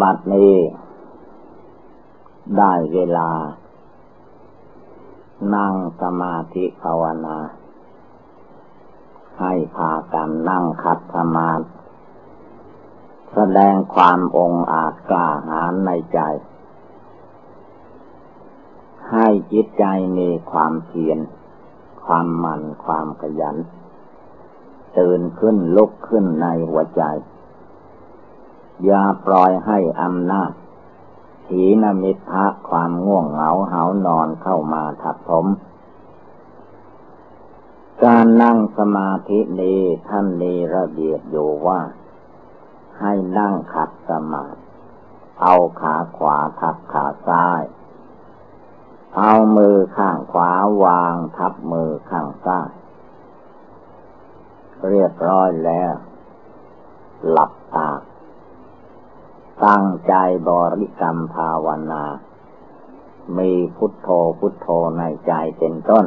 บัดนี้ ได้เวลา นั่งสมาธิภาวนา ให้พากันนั่งคัดสมาธิแสดงความองอาจกล้าหาญในใจ ให้จิตใจมีความเพียร ความมัน ความขยัน ตื่นขึ้นลุกขึ้นในหัวใจ อย่าปล่อยให้อำนาจถีนมิทะความง่วงเหงาเหานอนเข้ามาทับถมการนั่งสมาธินี้ท่านมีระเบียบอยู่ว่า ให้นั่งขัดสมาธิเอาขาขวาทับขาซ้าย เอามือข้างขวาวางทับมือข้างซ้าย เรียบร้อยแล้ว หลับตา ตั้งใจบริกรรมภาวนา มีพุทโธพุทโธในใจเป็นต้น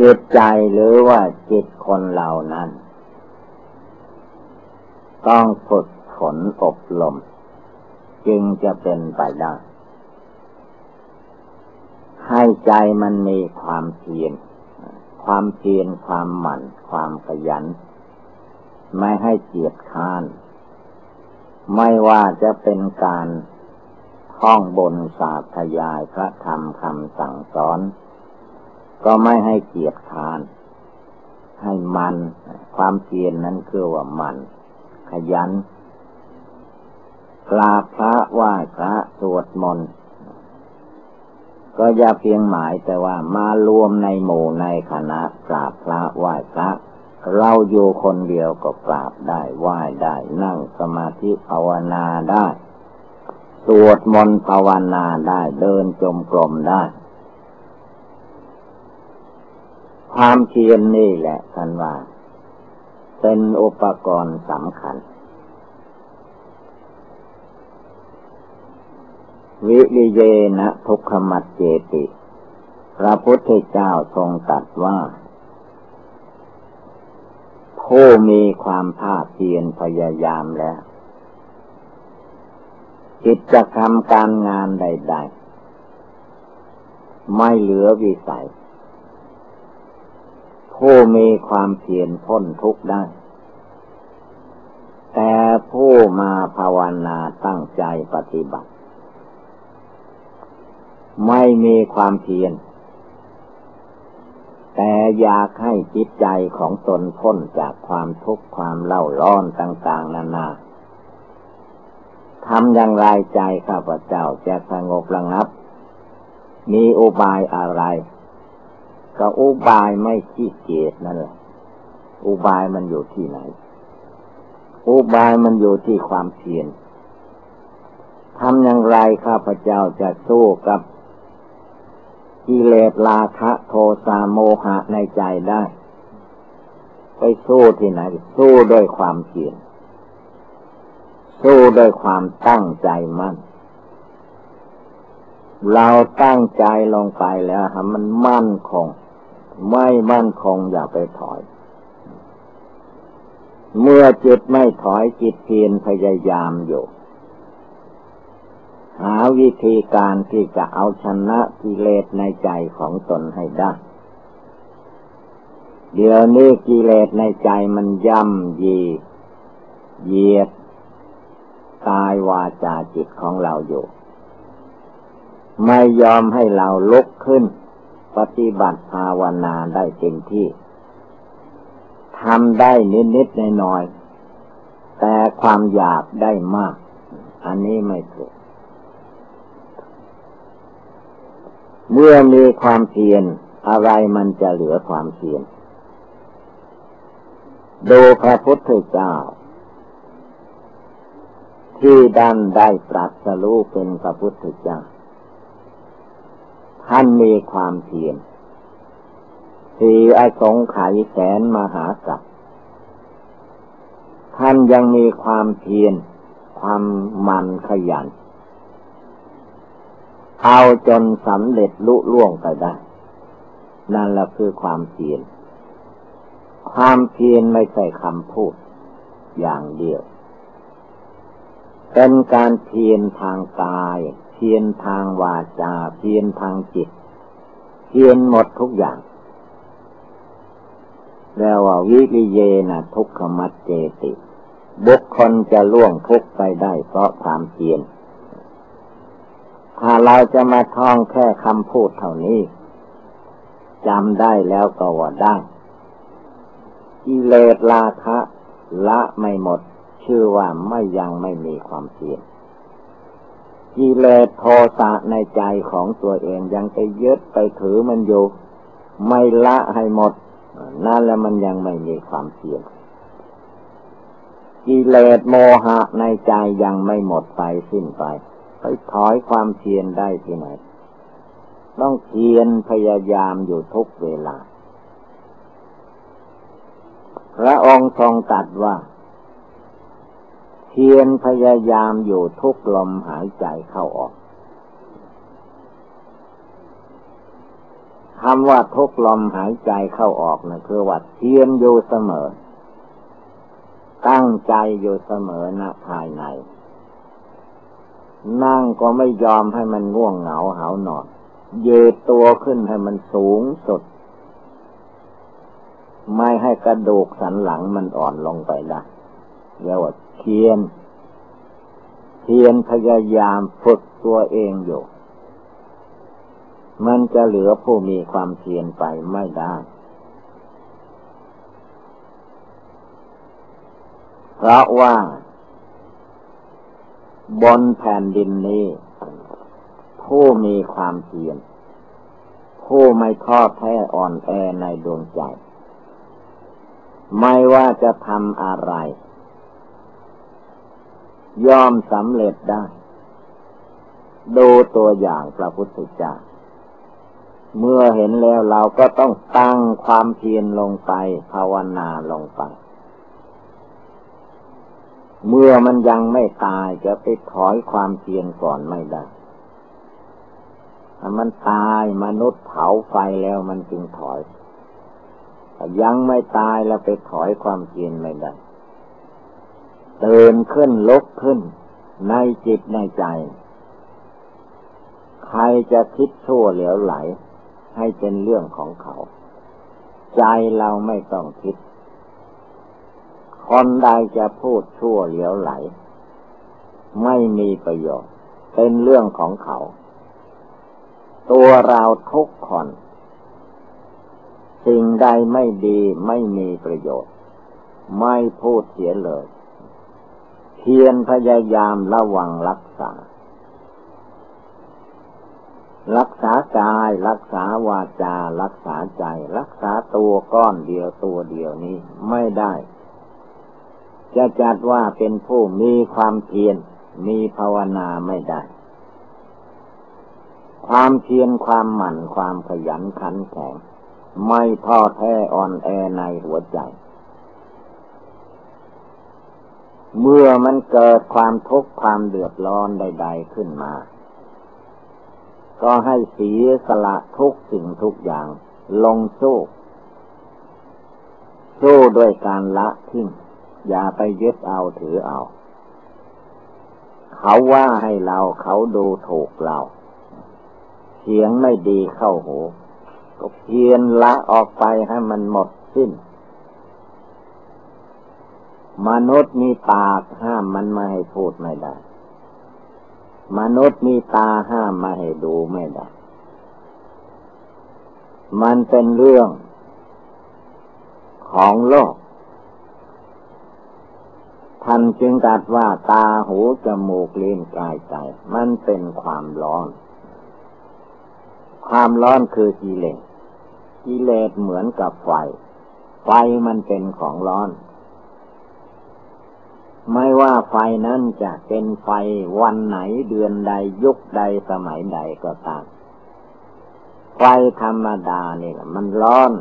จิตใจหรือว่าจิตคนเหล่านั้น ต้องฝึกฝนอบรมจึงจะเป็นไปได้ให้ใจมันมีความเพียร ความเพียร ความหมั่น ความขยัน ไม่ให้เกียจค้าน ไม่ว่าจะเป็นการท่องบนศาสธยายพระธรรมคำสั่งสอน ก็ไม่ให้เกียจค้าน ให้มัน ความเพียรนนั้นคือว่ามัน ขยันกราบพระไหว้พระสวดมนต์ก็อย่าเพียงหมายแต่ว่ามารวมในหมู่ในคณะกราบพระไหว้พระ เราอยู่คนเดียวก็กราบได้ไหว้ได้นั่งสมาธิภาวนาได้สวดมนต์ภาวนาได้เดินจมกรมได้ ความเพียรนนี่แหละท่านว่า เป็นอุปกรณ์สำคัญ วิริเยนะทุกขมัดเจติ พระพุทธเจ้าทรงตรัสว่า ผู้มีความภาคเพียรพยายามแล้ว กิจกรรมการงานใด ๆ ไม่เหลือวิสัย ผู้มีความเพียรพ้นทุกข์ได้ แต่ผู้มาภาวนาตั้งใจปฏิบัติ ไม่มีความเพียร แต่อยากให้จิตใจของตนพ้นจากความทุกข์ความเล่าร้อนต่างๆนานาทำอย่างไรใจข้าพเจ้าจะสงบระงับ มีอุบายอะไร ก็อุบายไม่ขี้เกียจนั่นแหละอุบายมันอยู่ที่ไหน อุบายมันอยู่ที่ความเพียรทำอย่างไรข้าพเจ้าจะสู้กับ กิเลสราคะโทสะโมหะในใจได้ ไปสู้ที่ไหน สู้ด้วยความเพียรสู้ด้วยความตั้งใจมั่น เราตั้งใจลงไปแล้วฮะมันมั่นคง ไม่มั่นคงอย่าไปถอย เมื่อจิตไม่ถอยจิตเพียรพยายามอยู่ หาวิธีการที่จะเอาชนะกิเลสในใจของตนให้ได้ เดี๋ยวนี้กิเลสในใจมันย่ำยี เยียดกายวาจาจิตของเราอยู่ ไม่ยอมให้เราลุกขึ้น ปฏิบัติภาวนาได้เต็มที่ทำได้นิดๆหน่อยๆแต่ความอยากได้มาก อันนี้ไม่ถูก เมื่อมีความเพียรอะไรมันจะเหลือความเพียรดูพระพุทธเจ้า ที่ดันได้ตรัสรู้เป็นพระพุทธเจ้า ท่านมีความเพียรสีอสงไขยแสนมหาสัตว์ท่านยังมีความเพียรความมันขยัน เอาจนสำเร็จลุล่วงไปได้ นั่นแหละคือความเพียร ความเพียรไม่ใช่คำพูด อย่างเดียว เป็นการเพียรทางกาย เพียรทางวาจา เพียรทางจิต เพียรหมดทุกอย่างแล้วว่าวิริเยนะทุกขมัดเจติ บุคคลจะล่วงทุกไปได้เพราะความเพียร ถ้าเราจะมาท่องแค่คำพูดเท่านี้จำได้แล้วก็ว่าได้กิเลสราคะ ละไม่หมด ชื่อว่าไม่ยังไม่มีความเพียรกิเลสโทสะในใจของตัวเองยังไปยึดไปถือมันอยู่ ไม่ละให้หมด นั่นแหละมันยังไม่มีความเพียรกิเลสโมหะในใจยังไม่หมดไปสิ้นไป ไปถอยความเพียรได้ที่ไหน ต้องเพียรพยายามอยู่ทุกเวลา พระองค์ทรงตัดว่า เพียรพยายามอยู่ทุกลมหายใจเข้าออกคำว่าทุกลมหายใจเข้าออกนะคือว่าเพียรอยู่เสมอ ตั้งใจอยู่เสมอณภายใน นั่งก็ไม่ยอมให้มันง่วงเหงาเหานอน เยดตัวขึ้นให้มันสูงสุด ไม่ให้กระดูกสันหลังมันอ่อนลงไปได้เรียกว่าเทียน เทียนพยายามฝึกตัวเองอยู่ มันจะเหลือผู้มีความเพียรไปไม่ได้เพราะว่า บนแผ่นดินนี้ ผู้มีความเพียรผู้ไม่ท้อแท้อ่อนแอในดวงใจ ไม่ว่าจะทำอะไร ย่อมสำเร็จได้ ดูตัวอย่างพระพุทธเจ้าเมื่อเห็นแล้วเราก็ต้องตั้งความเพียรลงไปภาวนาลงไป เมื่อมันยังไม่ตายจะไปถอยความเพียรก่อนไม่ได้ถ้ามันตายมนุษย์เผาไฟแล้วมันจึงถอยยังไม่ตายแล้วไปถอยความเพียรไม่ได้เตือนขึ้นลุกขึ้น ในจิตในใจ ใครจะคิดชั่วเหลวไหล ให้เป็นเรื่องของเขา ใจเราไม่ต้องคิด คนใดจะพูดชั่วเหลวไหล ไม่มีประโยชน์ เป็นเรื่องของเขา ตัวเราทุกคน สิ่งใดไม่ดีไม่มีประโยชน์ ไม่พูดเสียเลย เพียรพยายามระวังรักษา รักษากาย รักษาวาจา รักษาใจ รักษาตัวก้อนเดียวตัวเดียวนี้ไม่ได้ จะจัดว่าเป็นผู้มีความเพียรมีภาวนาไม่ได้ ความเพียรความหมั่นความขยันขันแข็ง ไม่ท้อแท้อ่อนแอในหัวใจ เมื่อมันเกิดความทุกข์ความเดือดร้อนใด ๆขึ้นมา ก็ให้เสียสละทุกสิ่งทุกอย่างลงสู้สู้ด้วยการละทิ้ง อย่าไปยึดเอาถือเอา เขาว่าให้เราเขาดูถูกเรา เสียงไม่ดีเข้าหูก็เพียนละออกไปให้มันหมดสิ้น มนุษย์มีปากห้ามมันไม่ให้พูดไม่ได้ มนุษย์มีตาห้ามไม่ให้ดูไม่ได้ มันเป็นเรื่องของโลก ท่านจึงตรัสว่าตาหูจมูกลิ้นกายใจ มันเป็นความร้อน ความร้อนคือกิเลสกิเลสเหมือนกับไฟ ไฟมันเป็นของร้อน ไม่ว่าไฟนั้นจะเป็นไฟวันไหนเดือนใดยุคใดสมัยใดก็ตามไฟธรรมดานี่แหละมันร้อน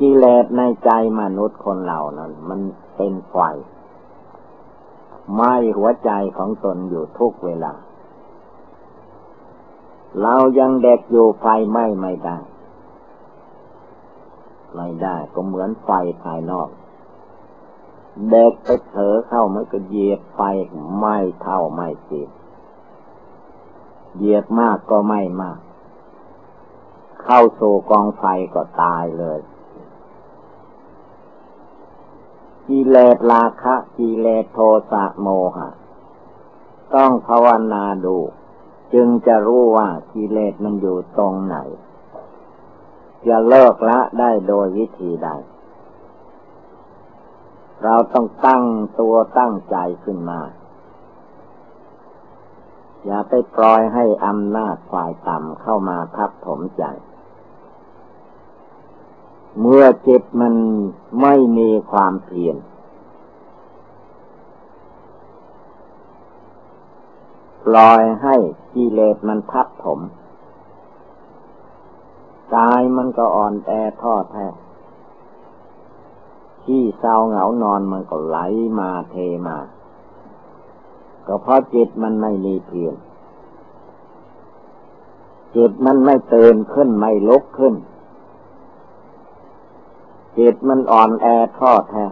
กิเลสในใจมนุษย์คนเหล่านั้น มันเป็นไฟไหม้หัวใจของตนอยู่ทุกเวลา เรายังเด็กอยู่ไฟไหม้ไม่ได้ ไม่ได้ก็เหมือนไฟภายนอก เด็กไปเถอเข้ามันก็เหยียบไปไหม่เท่าไม่สิบเหยียบมากก็ไม่มาก เข้าสู่กองไฟก็ตายเลย กิเลสราคะกิเลสโทสะโมหะ ต้องภาวนาดู จึงจะรู้ว่ากิเลสมันอยู่ตรงไหน จะเลิกละได้โดยวิธีใด เราต้องตั้งตัวตั้งใจขึ้นมา อย่าไปปล่อยให้อำนาจฝ่ายต่ำเข้ามาทับถมใจ เมื่อจิตมันไม่มีความเพียรปล่อยให้กิเลสมันทับถมกายมันก็อ่อนแอท้อแท้ที่เศร้าเหงานอนมันก็ไหลมาเทมา ก็เพราะจิตมันไม่มีเพียรจิตมันไม่เตือนขึ้นไม่ลุกขึ้น จิตมันอ่อนแอท้อแท้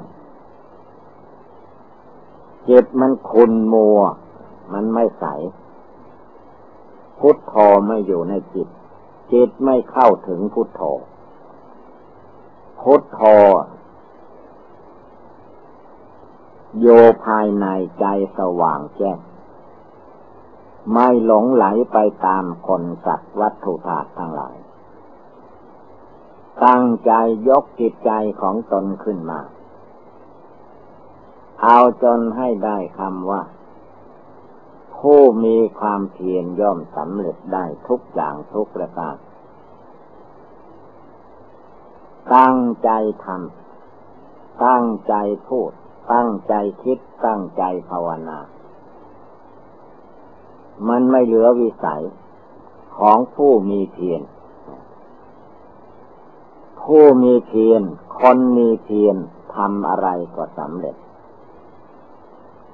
จิตมันคุนมัว มันไม่ใส พุทโธไม่อยู่ในจิต จิตไม่เข้าถึงพุทโธ พุทโธโยภายในใจสว่างแจ้งไม่หลงไหลไปตามคนสัตว์วัตถุธาตุทั้งหลาย ตั้งใจยกจิตใจของตนขึ้นมา เอาจนให้ได้คำว่า ผู้มีความเพียรย่อมสำเร็จได้ทุกอย่างทุกประการตั้งใจทำตั้งใจพูด ตั้งใจคิด ตั้งใจภาวนา มันไม่เหลือวิสัยของผู้มีเพียร ผู้มีเพียรคนมีเพียรทำอะไรก็สำเร็จ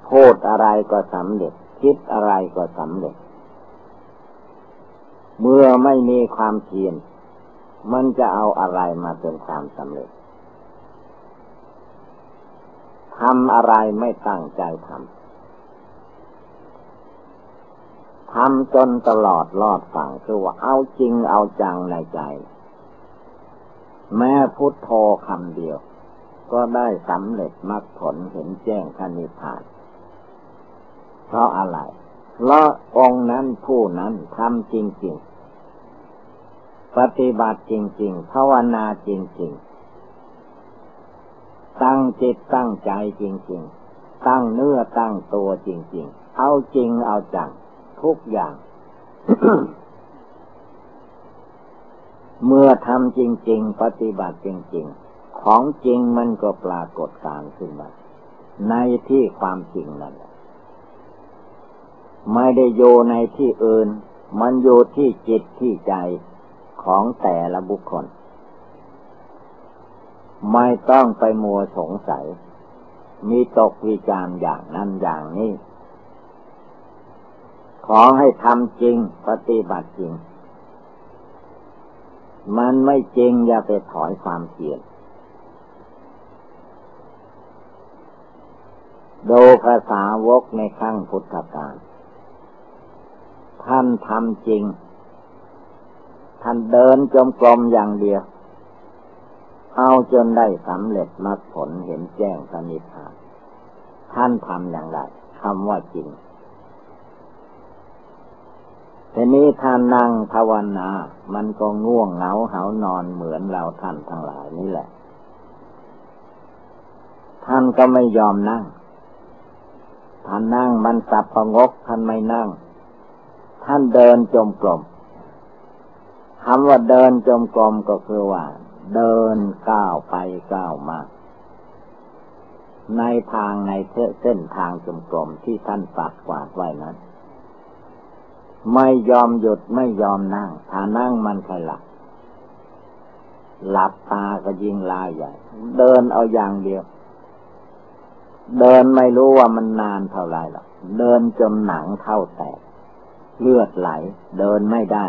พูดอะไรก็สำเร็จ คิดอะไรก็สำเร็จ เมื่อไม่มีความเพียรมันจะเอาอะไรมาเป็นความสำเร็จทำอะไรไม่ตั้งใจทำทำจนตลอดรอดฝั่งคือว่าเอาจริงเอาจังในใจ แม้พุทโธคำเดียว ก็ได้สำเร็จมรรคผลเห็นแจ้งขณิพาน เพราะอะไร เพราะองค์นั้นผู้นั้นทำจริง ๆ ปฏิบัติจริง ๆ ภาวนาจริง ๆ ตั้งจิตตั้งใจจริง ๆ ตั้งเนื้อตั้งตัวจริง ๆ เอาจริงเอาจังทุกอย่าง เมื่อทำจริง ๆ ปฏิบัติจริง ๆ ของจริงมันก็ปรากฏการขึ้นมา ในที่ความจริงนั่นไม่ได้โยในที่อื่น มันโยที่จิตที่ใจของแต่ละบุคคล ไม่ต้องไปมัวสงสัย มีตกวิจารอย่างนั้นอย่างนี้ ขอให้ทำจริงปฏิบัติจริง มันไม่จริงอย่าไปถอยความเพียรดูภาษาวกในขั้งพุทธกาลท่านทำจริง ท่านเดินจมกลมอย่างเดียว เอาจนได้สำเร็จมรรคผลเห็นแจ้งสนิทาน ท่านทำอย่างไรคำว่าจริง ทีนี้ท่านนั่งภาวนา มันก็ง่วงเหงาเหานอนเหมือนเราท่านทั้งหลายนี่แหละ ท่านก็ไม่ยอมนั่ง ท่านนั่งมันสับประงกท่านไม่นั่ง ท่านเดินจมกลมคำว่าเดินจมกลมก็คือว่า เดินก้าวไปก้าวมาในทางในเส้นทางจมกลมที่ท่านปัดกวาดไว้นั้น ไม่ยอมหยุดไม่ยอมนั่ง ถ้านั่งมันใครหลับ หลับตาก็ยิงลายใหญ่ เดินเอาอย่างเดียว เดินไม่รู้ว่ามันนานเท่าไรหรอก เดินจนหนังเท่าแตก เลือดไหล เดินไม่ได้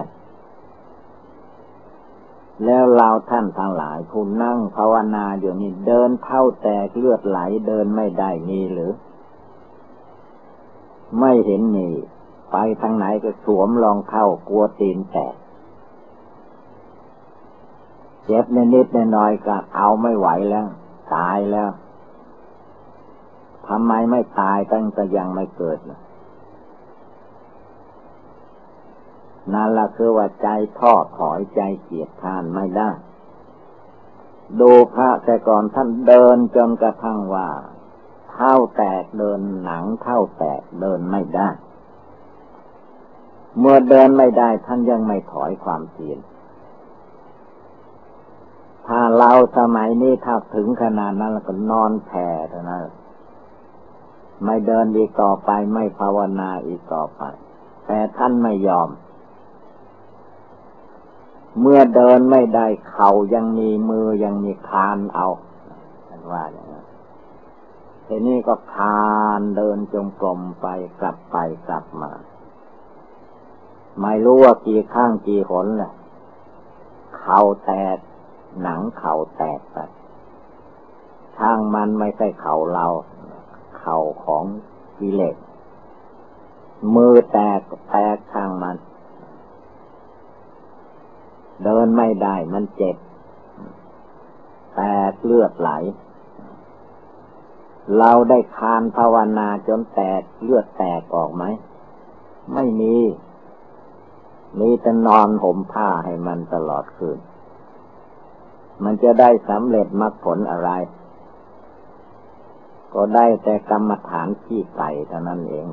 แล้วเราท่านทั้งหลายผู้นั่งภาวนาอยู่นี่เดินเท่าแตกเลือดไหล เดินไม่ได้มีหรือ ไม่เห็นมี ไปทางไหนก็สวมรองเท้ากลัวตีนแตกเจ็บนิดๆน้อยๆก็เอาไม่ไหวแล้ว ตายแล้วทำไมไม่ตายตั้งแต่ยังไม่เกิดนะนั่นละคือว่าใจท้อถอยใจเกียดทานไม่ได้ ดูพระแต่ก่อนท่านเดินจนกระทั่งว่า เท้าแตกเดินหนังเท้าแตกเดินไม่ได้ เมื่อเดินไม่ได้ท่านยังไม่ถอยความเพียรถ้าเราสมัยนี้ถ้าถึงขนาดนั้นแล้วก็นอนแผ่เท่านั้นไม่เดินอีกต่อไปไม่ภาวนาอีกต่อไป แต่ท่านไม่ยอม เมื่อเดินไม่ได้เข่ายังมีมือยังมีคานเอาท่านว่าอย่างนี้ทีนี้ก็คานเดินจงกรมไปกลับไปกลับมา ไม่รู้ว่ากี่ข้างกี่หนแหละเข่าแตก หนังเข่าแตกไปช่างมันไม่ใช่เข่าเรา เข่าของกิเลสมือแตกแตกช่างมัน เดินไม่ได้มันเจ็บ แตกเลือดไหล เราได้คานภาวนาจนแตกเลือดแตกออกไหม ไม่มี มีแต่นอนห่มผ้าให้มันตลอดคืน มันจะได้สำเร็จมรรคผลอะไร ก็ได้แต่กรรมฐานขี้ไก่เท่านั้นเอง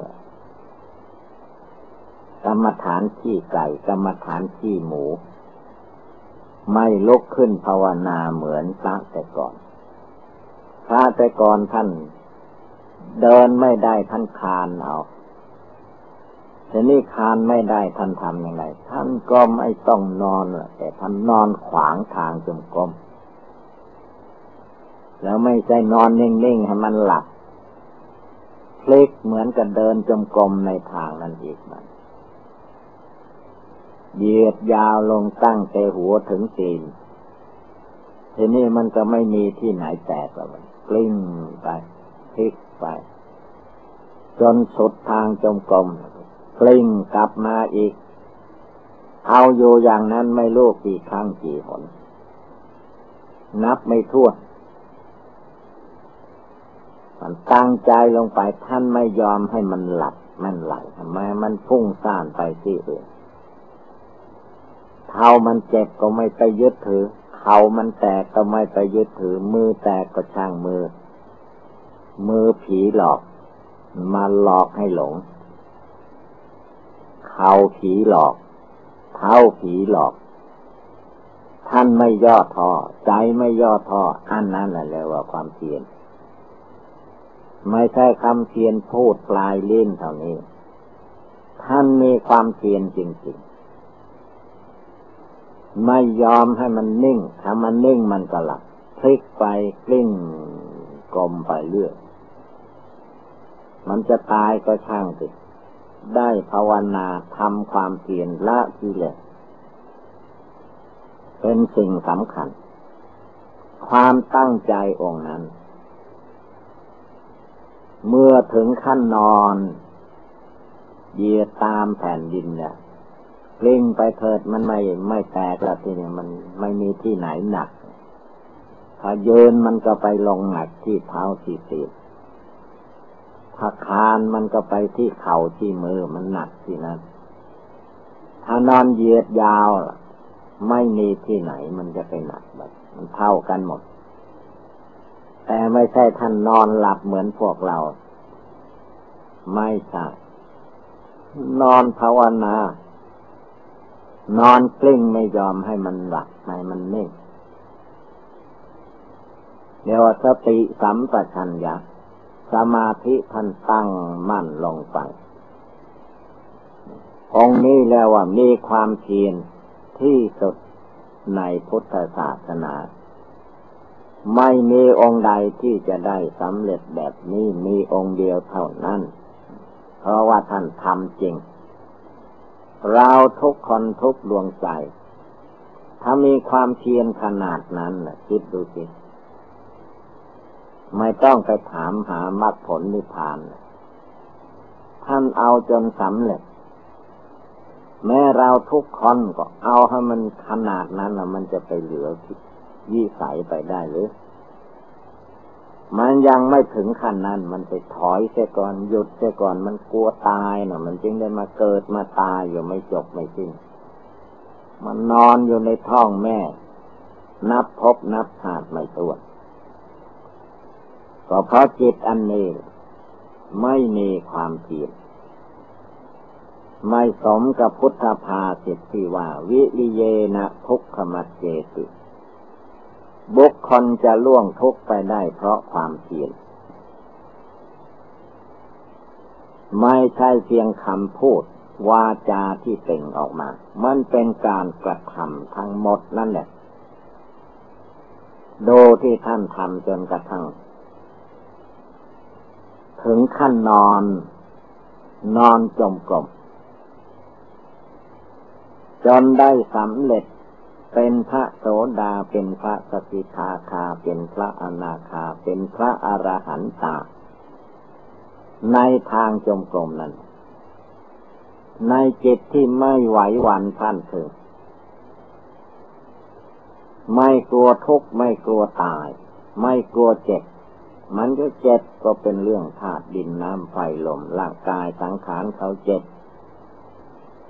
กรรมฐานขี้ไก่กรรมฐานขี้หมู ไม่ลุกขึ้นภาวนาเหมือนพระแต่ก่อน พระแต่ก่อนท่าน เดินไม่ได้ท่านคานเอา แต่นี่คานไม่ได้ท่านทำยังไงท่านก็ไม่ต้องนอนแต่ท่านนอนขวางทางจมกรมแล้วไม่ใช่นอนนิ่งๆให้มันหลับพลิกเหมือนกับเดินจมกรมในทางนั้นอีกมันเหยียดยาวลงตั้งแต่หัวถึงตีนทีนี้มันก็ไม่มีที่ไหนแตกแล้วกลิ้งไปพลิกไป จนสุดทางจมกรม กลิ้งกลับมาอีก เอาอยู่อย่างนั้นไม่รู้กี่ครั้งกี่หน นับไม่ถ้วนมันตั้งใจลงไปท่านไม่ยอมให้มันหลับมันไหลทำไมมันพุ่งซ่านไปที่อื่นเท้ามันเจ็บก็ไม่ไปยึดถือ เขามันแตกก็ไม่ไปยึดถือ มือแตกก็ช่างมือ มือผีหลอก มาหลอกให้หลง เขาผีหลอกเท้าผีหลอก ท่านไม่ย่อท้อใจไม่ย่อท้ออันนั้นแหละเรียกว่าความเพียรไม่ใช่คำเพียรพูดปลายเลิ้นเท่านี้ ท่านมีความเพียรจริงๆ ไม่ยอมให้มันนิ่ง ถ้ามันนิ่งมันก็หลับพลิกไปกลิ้งกลมไปเรื่อยมันจะตายก็ช่างสิ ได้ภาวนาทำความเพียรละกิเลสเป็นสิ่งสำคัญ ความตั้งใจองค์นั้น เมื่อถึงขั้นนอนเยียตามแผ่นดินเนี่ยกลิ้งไปเถิดมันไม่ไม่แตกล้วทีนี้มันไม่มีที่ไหนหนัก ถ้าเยินมันก็ไปลงหนักที่เท้าที่ตีน ถ้าคานมันก็ไปที่เข่าที่มือมันหนักที่นั้น ถ้านอนเหยียดยาว ไม่มีที่ไหนมันจะไปหนักแบบมันเท่ากันหมด แต่ไม่ใช่ท่านนอนหลับเหมือนพวกเรา ไม่ใช่นอนภาวนา นอนกลิ้งไม่ยอมให้มันหลับให้มันนิ่งเดี๋ยวสติสัมปชัญญะ สมาธิท่านตั้งมั่นลงไป องนี้แล้วว่ามีความเพียรที่สุดในพุทธศาสนา ไม่มีองค์ใดที่จะได้สำเร็จแบบนี้มีองค์เดียวเท่านั้น เพราะว่าท่านทำจริง เราทุกคนทุกดวงใจ ถ้ามีความเพียรขนาดนั้นคิดดูสิ ไม่ต้องไปถามหามรรคผลนิพพาน ท่านเอาจนสำเร็จ แม้เราทุกคนก็เอาให้มันขนาดนั้นแล้วมันจะไปเหลือยี่ใสไปได้หรือ มันยังไม่ถึงขั้นนั้น มันไปถอยเสียก่อนหยุดเสียก่อนมันกลัวตายเนาะมันจึงได้มาเกิดมาตายอยู่ไม่จบไม่สิ้น มันนอนอยู่ในท้องแม่ นับพบนับชาติไม่ตัว ก็เพราะจิตอันนี้ไม่มีความเพียรไม่สมกับพุทธภาสิทธิว่า วิริเยนะทุกขมัจเจติ บุคคลจะล่วงทุกไปได้เพราะความเพียรไม่ใช่เพียงคำพูดวาจาที่เป่งออกมา มันเป็นการกระทำทั้งหมดนั่นแหละดูที่ท่านทำจนกระทั่ง ถึงขั้นนอน นอนจมกลมจนได้สำเร็จเป็นพระโสดาเป็นพระสกิทาคาเป็นพระอนาคาเป็นพระอรหันตาในทางจมกลมนั้น ในจิตที่ไม่ไหวหวั่นพันเถิดไม่กลัวทุกข์ไม่กลัวตาย ไม่กลัวเจ็บ มันก็เจ็บก็เป็นเรื่องธาตุดินน้ำไฟลมร่างกายสังขารเขาเจ็บ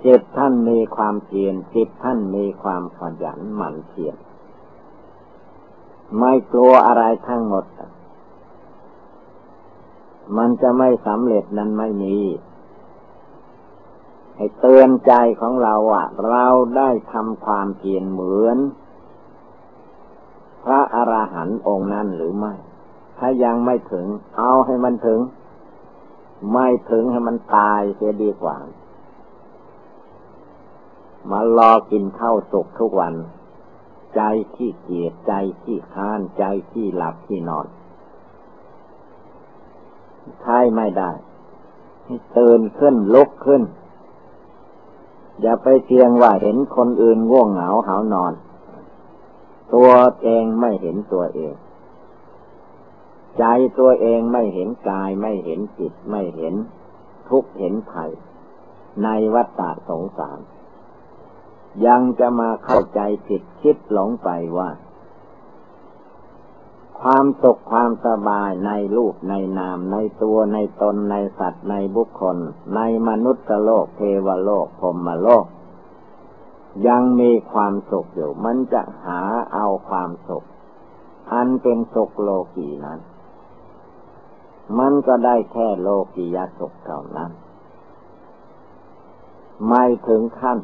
เจ็บท่านมีความเพียรจิตท่านมีความขยันหมั่นเพียรไม่กลัวอะไรทั้งหมด มันจะไม่สำเร็จนั้นไม่มีให้เตือนใจของเราอะ เราได้ทำความเพียรเหมือน พระอรหันต์องค์นั้นหรือไม่ ถ้ายังไม่ถึง เอาให้มันถึง ไม่ถึงให้มันตายเสียดีกว่า มารอกินข้าวสุกทุกวัน ใจที่เกียดใจที่ค้านใจที่หลับที่นอนใช่ไม่ได้ตื่นขึ้นลุกขึ้น อย่าไปเพียงว่าเห็นคนอื่นง่วงเหงาหานอน ตัวเองไม่เห็นตัวเอง ใจตัวเองไม่เห็นกายไม่เห็นจิตไม่เห็นทุกเห็นภัยในวัฏฏะสงสาร ยังจะมาเข้าใจผิดคิดหลงไปว่า ความสุขความสบายในรูปในนามในตัวในตนในสัตว์ในบุคคล ในมนุษย์โลกเทวโลกพรมโลก ยังมีความสุขอยู่ มันจะหาเอาความสุข อันเป็นสุขโลกีนั้น มันก็ได้แค่โลกียสุขเท่านั้น ไม่ถึงขั้น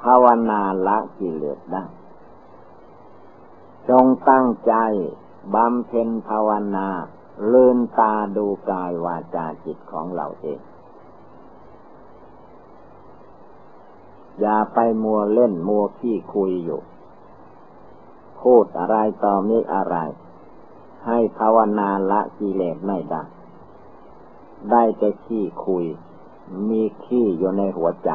ภาวนาละกิเลสได้ จงตั้งใจบำเพ็ญภาวนาเลื่นตาดูกายวาจาจิตของเราเอง อย่าไปมัวเล่นมัวขี้คุยอยู่ พูดอะไรต่อมีอะไร ให้ภาวนาละกิเลสไม่ได้ ได้แต่ขี้คุย มีขี้อยู่ในหัวใจ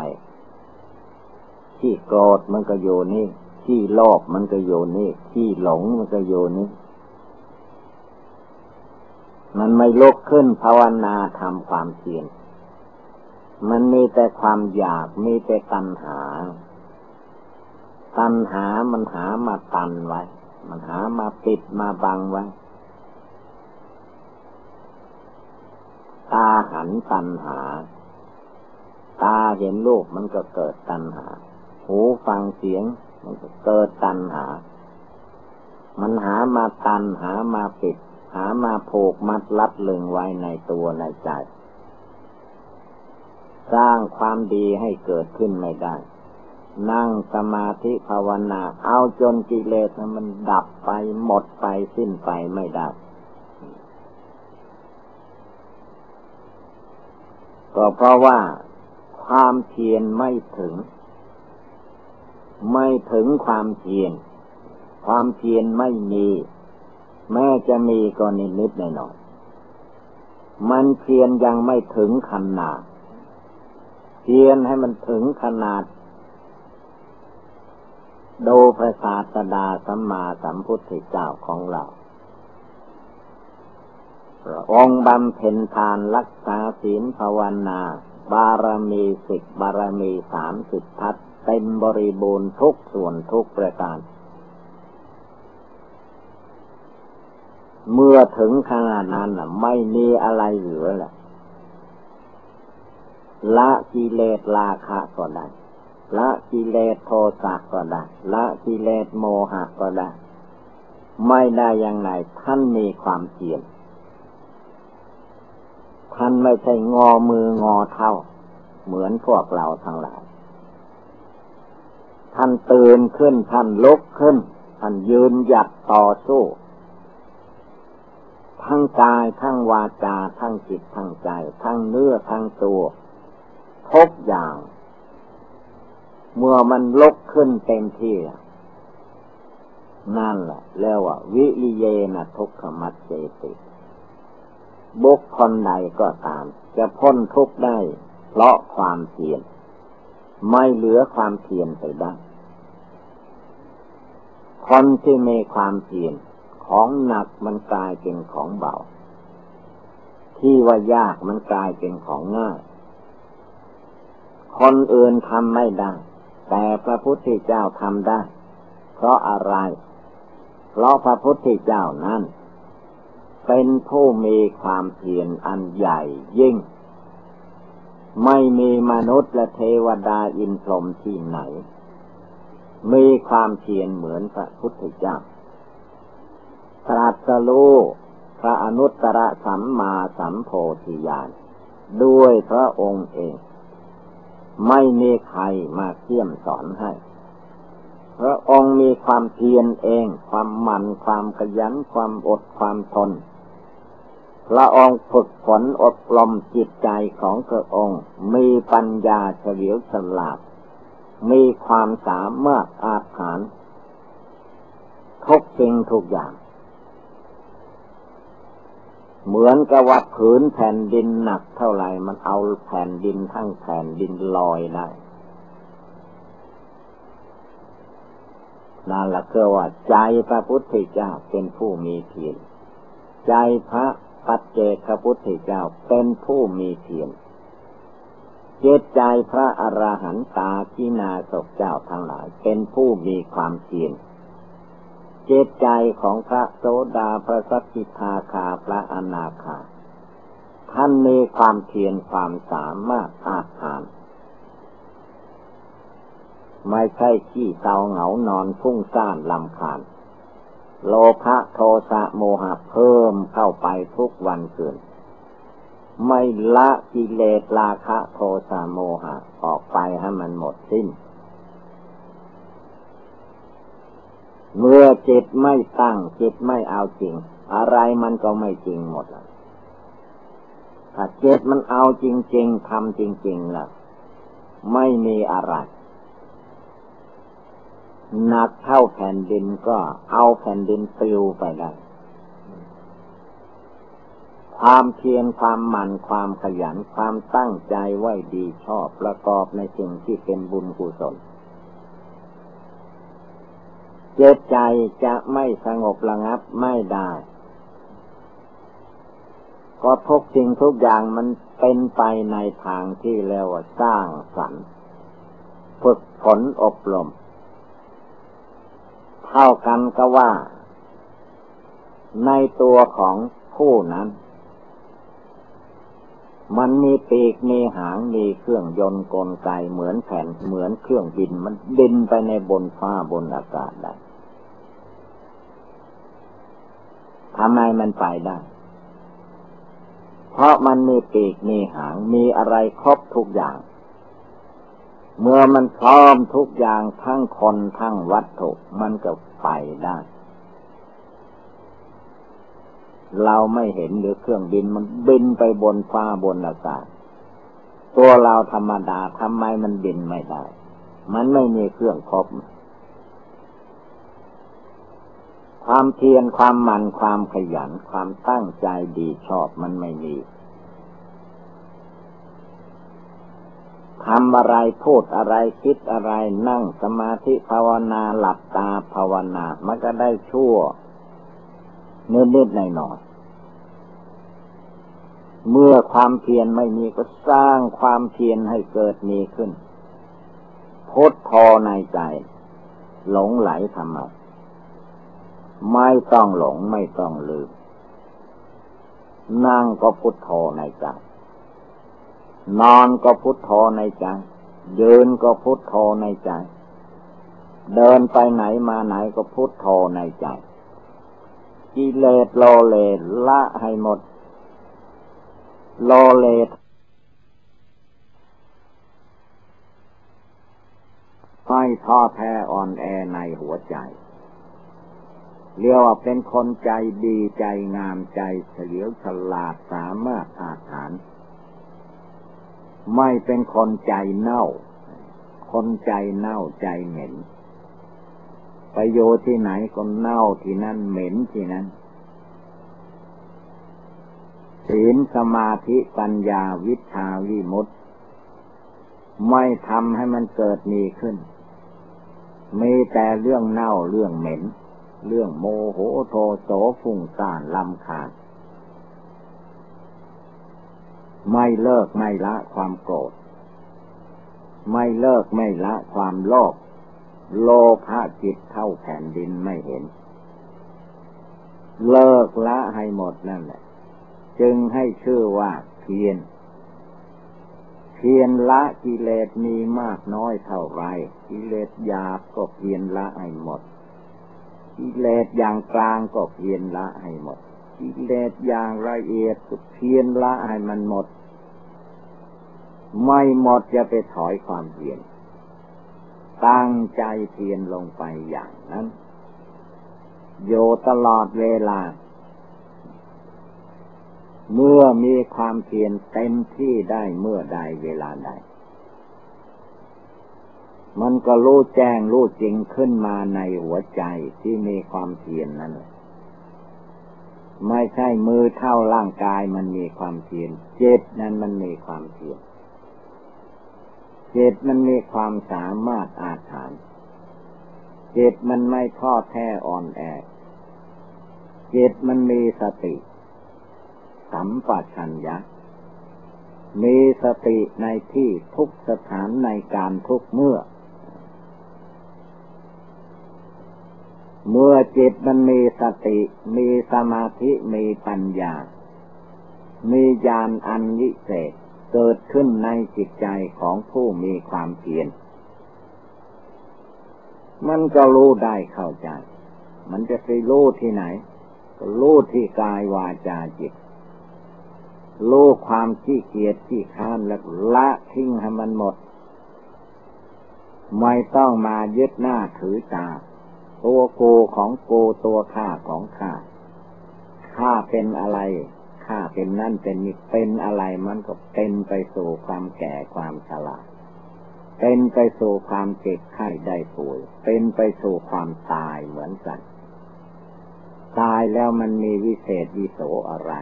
ขี้โกรธมันก็อยู่นี่ ขี้โลภมันก็โยนี่ ขี้หลงมันก็โยนี่ มันไม่ลุกขึ้นภาวนาทำความเพียร มันมีแต่ความอยาก มีแต่ตัณหา ตัณหามันหามาตันไว้ มันหามาปิดมาบังไว้ ตาหันตัณหา ตาเห็นรูปมันก็เกิดตัณหา หูฟังเสียง มันก็เกิดตัณหา มันหามาตันหามาปิด หามาผูกมัดลัดลึงไว้ในตัวในใจ สร้างความดีให้เกิดขึ้นไม่ได้ นั่งสมาธิภาวนา เอาจนกิเลสมันดับไปหมดไปสิ้นไปไม่ได้ ก็เพราะว่าความเพียรไม่ถึง ไม่ถึงความเพียรความเพียรไม่มี แม้จะมีก็นิดนิดหน่อยหน่อยมันเพียรยังไม่ถึงขนาด เพียรให้มันถึงขนาด โดพระศาสดาสัมมาสัมพุทธเจ้าของเรา พระองค์บำเพ็ญทานรักษาศีลภาวนา บารมีสิบบารมีสามสิบทัศเต็มบริบูรณ์ทุกส่วนทุกประการ เมื่อถึงขนาดนั้นไม่มีอะไรเหลือแหละละกิเลสราคะก็ได้ละกิเลสโทสะก็ได้ละกิเลสโมหะก็ได้ ไม่ได้ยังไงท่านมีความเพียร ท่านไม่ใช่งอมืองอเท้าเหมือนพวกเราทั้งหลาย ท่านตื่นขึ้นท่านลุกขึ้น ท่านยืนหยัดต่อสู้ ทั้งกายทั้งวาจาทั้งจิตทั้งใจ ทั้งเนื้อทั้งตัวทุกอย่าง เมื่อมันลุกขึ้นเต็มที่นั่นแหละเรียกว่าวิริเยนะทุกขมัดเจติ บุคคลใดก็ตาม จะพ้นทุกข์ได้ เพราะความเพียรไม่เหลือความเพียรไปได้คนที่มีความเพียรของหนักมันกลายเป็นของเบา ที่ว่ายากมันกลายเป็นของง่าย คนอื่นทำไม่ได้ แต่พระพุทธเจ้าทำได้ เพราะอะไร เพราะพระพุทธเจ้านั้น เป็นผู้มีความเพียรอันใหญ่ยิ่ง ไม่มีมนุษย์และเทวดาอินทรมที่ไหน มีความเพียรเหมือนพระพุทธเจ้าตรัสรู้พระอนุตตรสัมมาสัมโพธิญาณด้วยพระองค์เอง ไม่มีใครมาเขี่ยมสอนให้ พระองค์มีความเพียรเอง ความหมั่นความขยันความอดความทน พระองค์ฝึกฝนอบรมจิตใจของพระองค์ มีปัญญาเฉลียวฉลาด มีความสามารถอาถรรพ์ทุกสิ่งทุกอย่าง เหมือนกับว่าผืนแผ่นดินหนักเท่าไหร่ มันเอาแผ่นดินทั้งแผ่นดินลอยได้นั่นละคือว่าใจพระพุทธเจ้าเป็นผู้มีเพียรใจพระ ปัจเจกพุทธเจ้าเป็นผู้มีเพียรเจตใจพระอรหันตากินาศเจ้าทั้งหลาย เป็นผู้มีความเพียรจิตใจของพระโสดาพระสักิทาคาพระอนาคาท่านมีความเพียรความสามารถอาถานไม่ใช่ขี้เตาเหงานอนฟุ้งซ่านลำคาญ โลภะโทสะโมหะเพิ่มเข้าไปทุกวันเกินไม่ละกิเลสราคะโทสะโมหะออกไปให้มันหมดสิ้น เมื่อจิตไม่ตั้งจิตไม่เอาจริง อะไรมันก็ไม่จริงหมดแล้วถ้าจิตมันเอาจริง ๆทำจริง ๆล่ะ ไม่มีอะไร หนักเท่าแผ่นดินก็เอาแผ่นดินปลิวไปได้ความเพียรความหมั่นความขยันความตั้งใจไว้ดีชอบประกอบในสิ่งที่เป็นบุญกุศลเจตใจจะไม่สงบระงับไม่ได้ ก็ทุกสิ่งทุกอย่างมันเป็นไปในทางที่เรียกว่าสร้างสรรค์ฝึกฝนอบรม เท่ากันก็ว่า ในตัวของผู้นั้น มันมีปีกมีหางมีเครื่องยนต์กลไกเหมือนแผ่นเหมือนเครื่องบินมันบินไปในบนฟ้าบนอากาศได้ทำไมมันไปได้ เพราะมันมีปีกมีหางมีอะไรครบทุกอย่าง เมื่อมันพร้อมทุกอย่างทั้งคนทั้งวัตถุมันก็ไปได้ เราไม่เห็นหรือเครื่องบินมันบินไปบนฟ้าบนอากาศ ตัวเราธรรมดาทำไมมันบินไม่ได้ มันไม่มีเครื่องครบความเพียรความมันความขยันความตั้งใจดีชอบมันไม่มี ทำอะไรพูดอะไรคิดอะไรนั่งสมาธิภาวนาหลับตาภาวนา มันก็ได้ชั่วนิดๆหน่อยๆเมื่อความเพียรไม่มีก็สร้างความเพียรให้เกิดมีขึ้นพุทโธในใจ หลงไหลทำไมไม่ต้องหลงไม่ต้องลืม นั่งก็พุทโธในใจ นอนก็พุทโธในใจ ยืนก็พุทโธในใจ เดินไปไหนมาไหนก็พุทโธในใจ กิเลสโลเลละให้หมด โลเลไม่ท้อแท้อ่อนแอในหัวใจ เรียกว่าเป็นคนใจดีใจงามใจเฉลียวฉลาดสามารถอาถาน ไม่เป็นคนใจเน่า คนใจเน่าใจเหม็น ไปโยที่ไหนก็เน่าที่นั่นเหม็นที่นั่นศีลสมาธิปัญญาวิชาวิมุตติไม่ทำให้มันเกิดมีขึ้น มีแต่เรื่องเน่าเรื่องเหม็น เรื่องโมโหโทโสฟุ้งซ่านลำคาญ ไม่เลิกไม่ละความโกรธ ไม่เลิกไม่ละความโลภโลภะจิตเท่าแผ่นดินไม่เห็น เลิกละให้หมดนั่นแหละ จึงให้ชื่อว่าเพียรเพียรละกิเลสมีมากน้อยเท่าไรกิเลสหยาบก็เพียรละให้หมดกิเลสอย่างกลางก็เพียรละให้หมด เลสอย่างละเอียดก็เพียรละให้มันหมด ไม่หมดจะไปถอยความเพียรตั้งใจเพียรลงไปอย่างนั้น โยตลอดเวลา เมื่อมีความเพียรเต็มที่ได้เมื่อใดเวลาใด มันก็รู้แจ้งรู้จริงขึ้นมาในหัวใจที่มีความเพียรนนั้น ไม่ใช่มือเท่าร่างกายมันมีความเพียรจิตนั้นมันมีความเพียรจิตมันมีความสามารถอาถานจิตมันไม่ท้อแท้อ่อนแอเจตมันมีสติ สัมปชัญญะ มีสติในที่ทุกสถานในการทุกเมื่อ เมื่อจิตมันมีสติ มีสมาธิมีปัญญา มีญาณอันวิเศษเกิดขึ้นในจิตใจของผู้มีความเพียร มันก็รู้ได้เข้าใจ มันจะไปรู้ที่ไหน ก็รู้ที่กายวาจาจิตรู้ความขี้เกียจขี้ค้านแล้วละทิ้งให้มันหมด ไม่ต้องมายึดหน้าถือตา ตัวกูของกูตัวข้าของข้าข้าเป็นอะไรข้าเป็นนั่นเป็นนี่เป็นอะไรมันก็เป็นไปสู่ความแก่ความชราเป็นไปสู่ความเจ็บไข้ได้ป่วย เป็นไปสู่ความตายเหมือนกัน ตายแล้วมันมีวิเศษวิโสอะไร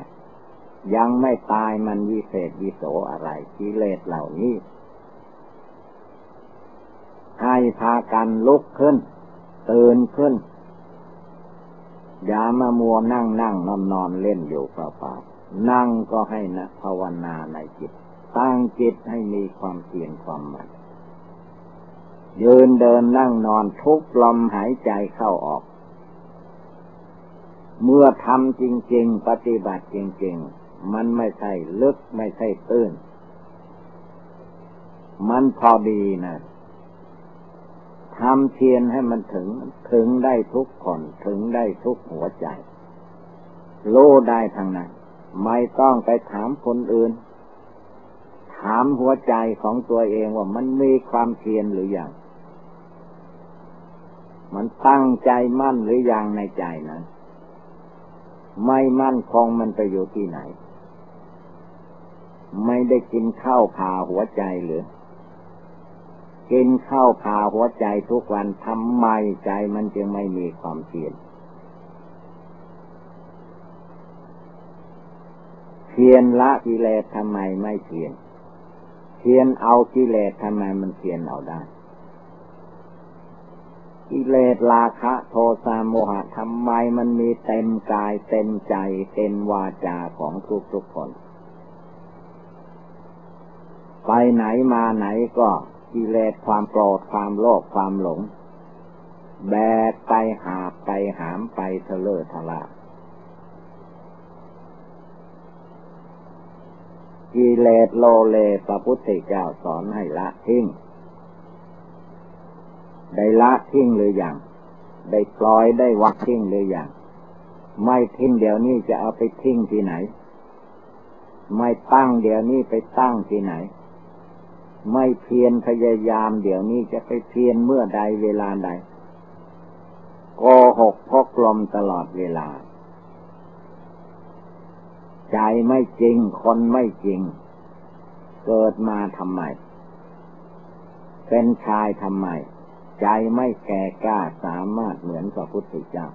ยังไม่ตายมันวิเศษวิโสอะไรกิเลสเหล่านี้ให้พากันลุกขึ้น ตื่นขึ้น อย่ามามัวนั่งนั่งนอนนอนเล่นอยู่เปล่าๆนั่งก็ให้นะภาวนาในจิต ตั้งจิตให้มีความเพียรความมันยืนเดินนั่งนอนทุกลมหายใจเข้าออก เมื่อทำจริง ๆ ปฏิบัติจริง ๆ มันไม่ใช่ลึกไม่ใช่ตื้น มันพอดีนะ ทำเพียรให้มันถึง ถึงได้ทุกคนถึงได้ทุกหัวใจโลได้ทางนั้น ไม่ต้องไปถามคนอื่น ถามหัวใจของตัวเองว่ามันมีความเพียรหรืออยังมันตั้งใจมั่นหรืออยังในใจนั้น ไม่มั่นคงมันไปอยู่ที่ไหน ไม่ได้กินข้าวผ่าหัวใจหรือ กินข้าวพาหัวใจทุกวันทำไมใจมันจึงไม่มีความเพียรเพียรละกิเลสทำไมไม่เพียรเพียนเอากิเลสทำไมมันเพียนเอาได้กิเลสราคะโทสะโมหะทำไมมันมีเต็มกายเต็มใจเต็มวาจาของทุกทุกคน ไปไหนมาไหนก็ กิเลสความโกรธความโลภความหลง แบกไปหาไปหามไปเทเลอทลากิเลสโลเลพระพุทธเจ้าสอนให้ละทิ้ง ได้ละทิ้งหรืออยังได้ปล่อยได้วักทิ้งหรืออยังไม่ทิ้งเดี๋ยวนี้จะเอาไปทิ้งที่ไหน ไม่ตั้งเดี๋ยวนี้ไปตั้งที่ไหน ไม่เพียรพยายามเดี๋ยวนี้จะไปเพียรเมื่อใดเวลาใดโกหกพกลมตลอดเวลา ใจไม่จริงคนไม่จริง เกิดมาทำไม เป็นชายทำไม ใจไม่แก่กล้าสามารถเหมือนพระพุทธเจ้า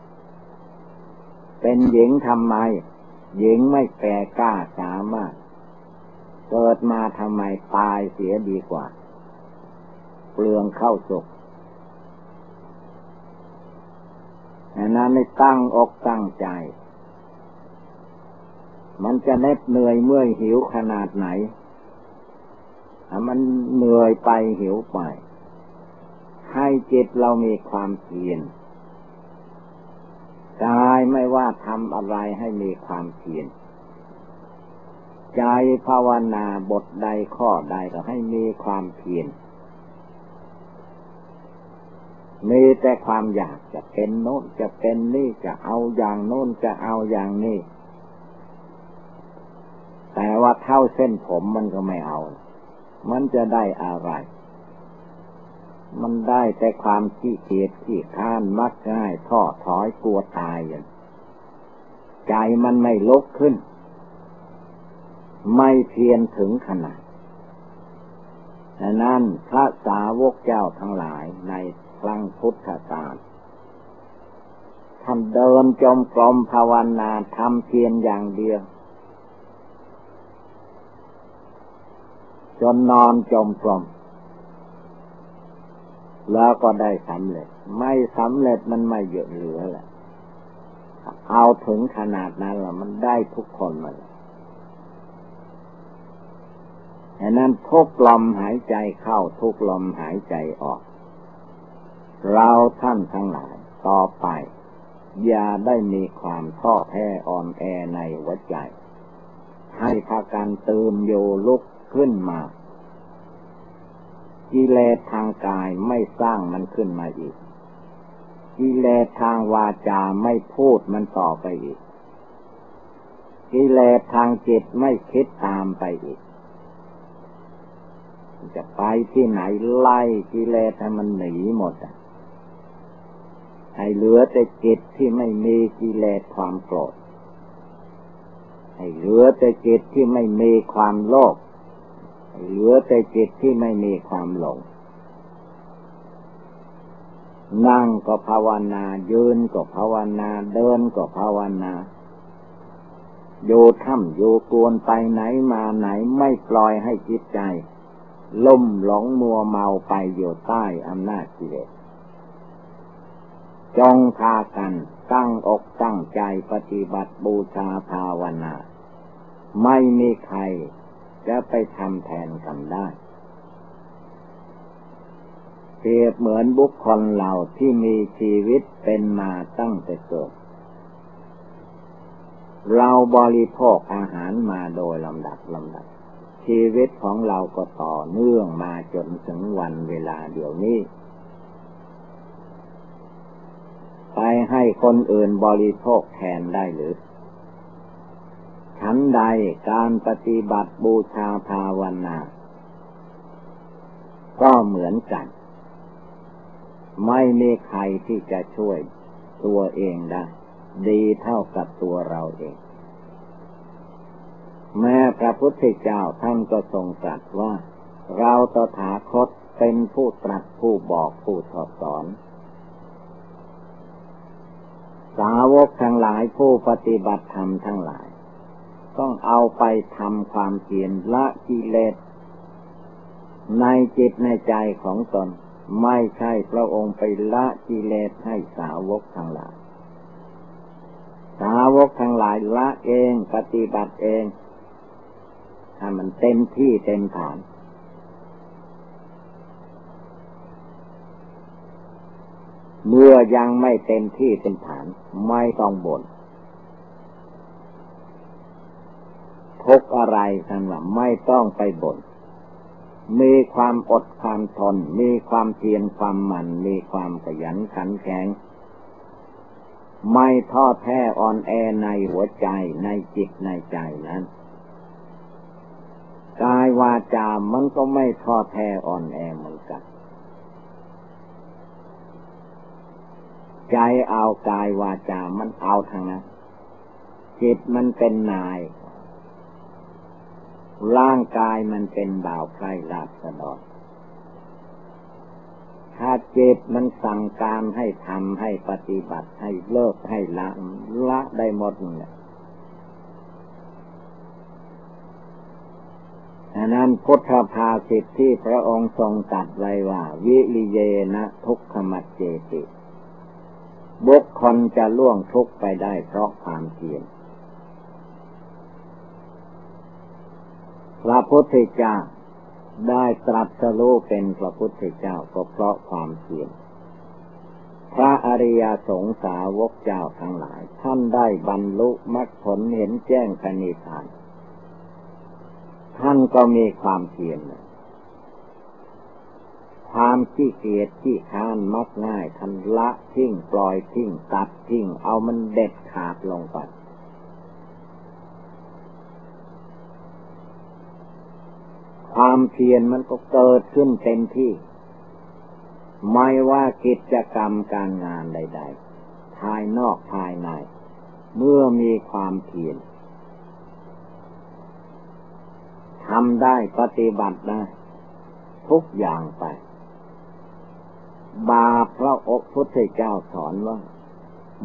เป็นหญิงทำไม หญิงไม่แก่กล้าสามารถ เกิดมาทำไมตายเสียดีกว่า เปลืองเข้าสุกดังนั้นในตั้งอกตั้งใจ มันจะเน็ดเหนื่อยเมื่อยหิวขนาดไหนถ้ามันเหนื่อยไปหิวไป ให้จิตเรามีความเพียรกายไม่ว่าทำอะไรให้มีความเพียร ใจภาวนาบทใดข้อใดก็ให้มีความเพียรมีแต่ความอยากจะเป็นโน้นจะเป็นนี่จะเอาอย่างโน้นจะเอาอย่างนี้ แต่ว่าเท่าเส้นผมมันก็ไม่เอา มันจะได้อะไร มันได้แต่ความขี้เกียจขี้ข้านมักง่ายท้อถอยกลัวตายอย่างใจมันไม่ลุกขึ้น ไม่เพียรถึงขนาดดังนั้นพระสาวกเจ้าทั้งหลายในครั้งพุทธกาลท่านเดินจมกรมภาวนาทำเพียรอย่างเดียว จนนอนจมกลมแล้วก็ได้สำเร็จ ไม่สำเร็จมันไม่เยอะเหลือแหละเอาถึงขนาดนั้นละมันได้ทุกคนมาเลย ดังนั้นทุกลมหายใจเข้าทุกลมหายใจออก เราท่านทั้งหลายต่อไป อย่าได้มีความท้อแท้อ่อนแอในหัวใจ ให้พากันตื่นโยลุกขึ้นมากิเลสทางกายไม่สร้างมันขึ้นมาอีก กิเลสทางวาจาไม่พูดมันต่อไปอีก กิเลสทางจิตไม่คิดตามไปอีก จะไปที่ไหนไล่กิเลสให้มันหนีหมดให้เหลือแต่จิตที่ไม่มีกิเลสความโกรธให้เหลือแต่จิตที่ไม่มีความโลภเหลือแต่จิตที่ไม่มีความหลงนั่งก็ภาวนายืนก็ภาวนาเดินก็ภาวนาโยถ้ำโยกวนไปไหนมาไหนไม่ปล่อยให้จิตใจ ล่มหลงมัวเมาไปอยู่ใต้อำนาจกิเลสจงพากันตั้งอกตั้งใจปฏิบัติบูชาภาวนา ไม่มีใครจะไปทำแทนกันได้เปรียบเหมือนบุคคลเราที่มีชีวิตเป็นมาตั้งแต่เกิด เราบริโภคอาหารมาโดยลำดับลำดับ ชีวิตของเราก็ต่อเนื่องมาจนถึงวันเวลาเดี๋ยวนี้ ไปให้คนอื่นบริโภคแทนได้หรือฉันใดการปฏิบัติบูชาภาวนา ก็เหมือนกัน ไม่มีใครที่จะช่วยตัวเองได้ ดีเท่ากับตัวเราเอง แม้พระพุทธเจ้าท่านก็ทรงตรัสว่า เราตถาคตเป็นผู้ตรัสผู้บอกผู้สอสอน สาวกทั้งหลายผู้ปฏิบัติธรรมทั้งหลาย ต้องเอาไปทำความเพียรละกิเลสในจิตในใจของตน ไม่ใช่พระองค์ไปละกิเลสให้สาวกทั้งหลาย สาวกทั้งหลายละเองปฏิบัติเอง ถ้ามันเต็มที่เต็มฐานเมื่อยังไม่เต็มที่เต็มฐาน ไม่ต้องบน่นทุกอะไรทั้งหมดไม่ต้องไปบน่นมีความอดความทน มีความเพียรความหมั่น มีความขยันขันแข็ง ไม่ท้อแท้อ่อนแอในหัวใจในจิตในใจนั้น กายวาจามันก็ไม่ท้อแท้อ่อนแอเหมือนกัน ใจเอากายวาจามันเอาทางนั้นจิตมันเป็นนาย ร่างกายมันเป็นบ่าวไพรลาบสดอดถ้าจิตมันสั่งการให้ทำให้ปฏิบัติให้เลิกให้ละละได้หมดเนี่ย นั้นพุทธภาสิทที่พระองค์ทรงตัดไว้ว่า วิริเยนะทุกขมัดเจติ บุคคลจะล่วงทุกไปได้เพราะความเพียรพระพุทธเจ้าได้ตรัสรู้เป็นพระพุทธเจ้าก็เพราะความเพียรพระอริยสงสาวกเจ้าทั้งหลาย ท่านได้บรรลุมรรคผลเห็นแจ้งคณิธาน ท่านก็มีความเพียรความขี้เกียจขี้ค้านมักง่ายท่านละทิ้งปล่อยทิ้งตัดทิ้งเอามันเด็ดขาดลงไปความเพียรมันก็เกิดขึ้นเต็มที่ ไม่ว่ากิจกรรมการงานใด ๆ ภายนอกภายใน เมื่อมีความเพียร ทำได้ปฏิบัติได้ ทุกอย่างไป บาพระอกพุทธเจ้าสอนว่า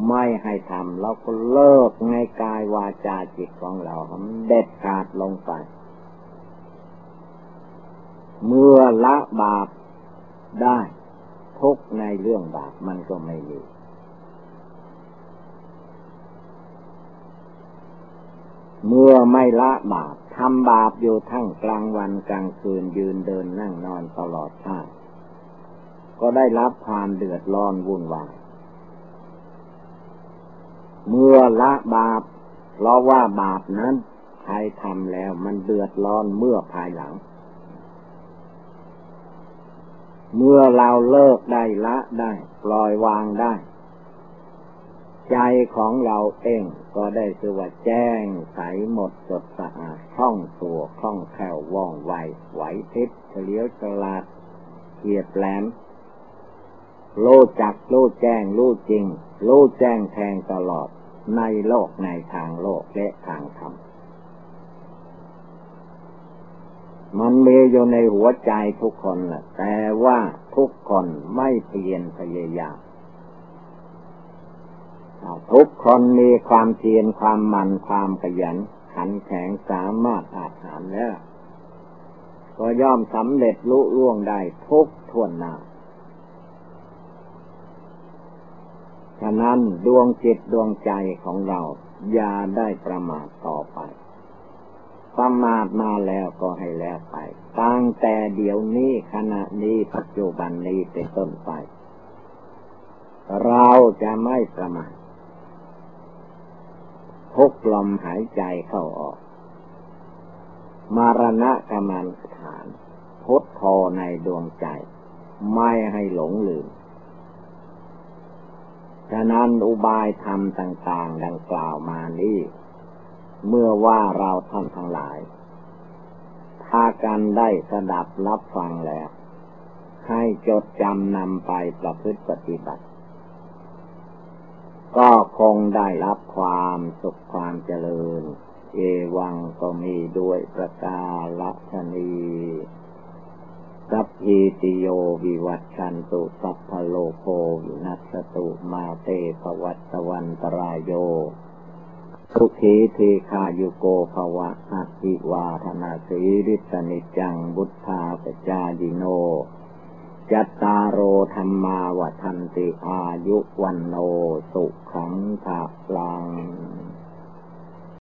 ไม่ให้ทำเราก็เลิกในกายวาจาจิตของเราเด็ดขาดลงไป เมื่อละบาปได้ทุกในเรื่องบาปมันก็ไม่มีเมื่อไม่ละบาป ทำบาปอยู่ทั้งกลางวันกลางคืนยืนเดินนั่งนอนตลอดชาติก็ได้รับความเดือดร้อนวุ่นวายเมื่อละบาปเพราะว่าบาปนั้นใครทำแล้วมันเดือดร้อนเมื่อภายหลัง เมื่อเราเลิกได้ละได้ ปล่อยวางได้ ใจของเราเองก็ได้สือว่าแจ้งใสหมดจดสะอาดคล่องตัวคล่องแคล่วว่องไวไหวทิพเฉลียวฉลาดเกียดแหลมรู้จักรู้แจ้งรู้จริงรู้แจ้งแทงตลอดในโลกในทางโลกและทางธรรมมันมีอยู่ในหัวใจทุกคนแหละแต่ว่าทุกคนไม่เพียรพยายาม ทุกคนมีความเพียรความมันความขยันขันแข็งสามารถอาหารแล้ว ก็ย่อมสำเร็จลุล่วงได้ทุกทวนนาฉะนั้นดวงจิตดวงใจของเรา อย่าได้ประมาทต่อไป ประมาทมาแล้วก็ให้แล้วไป ตั้งแต่เดี๋ยวนี้ขณะนี้ปัจจุบันนี้เป็นต้นไป เราจะไม่ประมาท ทุกลมหายใจเข้าออก มารณะกรรมฐานพุทโธในดวงใจ ไม่ให้หลงลืมฉะนั้นอุบายธรรมต่างๆ ดังกล่าวมานี้เมื่อว่าเราท่านทั้งหลาย พากันได้สดับรับฟังแล้ว ให้จดจำนำไปประพฤติปฏิบัติ ก็คงได้รับความสุขความเจริญ เอวังก็มีด้วยประกาศนีสัพพิติโยวิวัตชันตุสัพพโลโควินัสตุมาเตภวัตวันตรายโยสุขีเทคายุโกภวะอภิวาธนาสีริสนิจังบุทธาปจายิโน จัตตารโอธรรมาวัทันติอายุวันโนสุขังภาลัง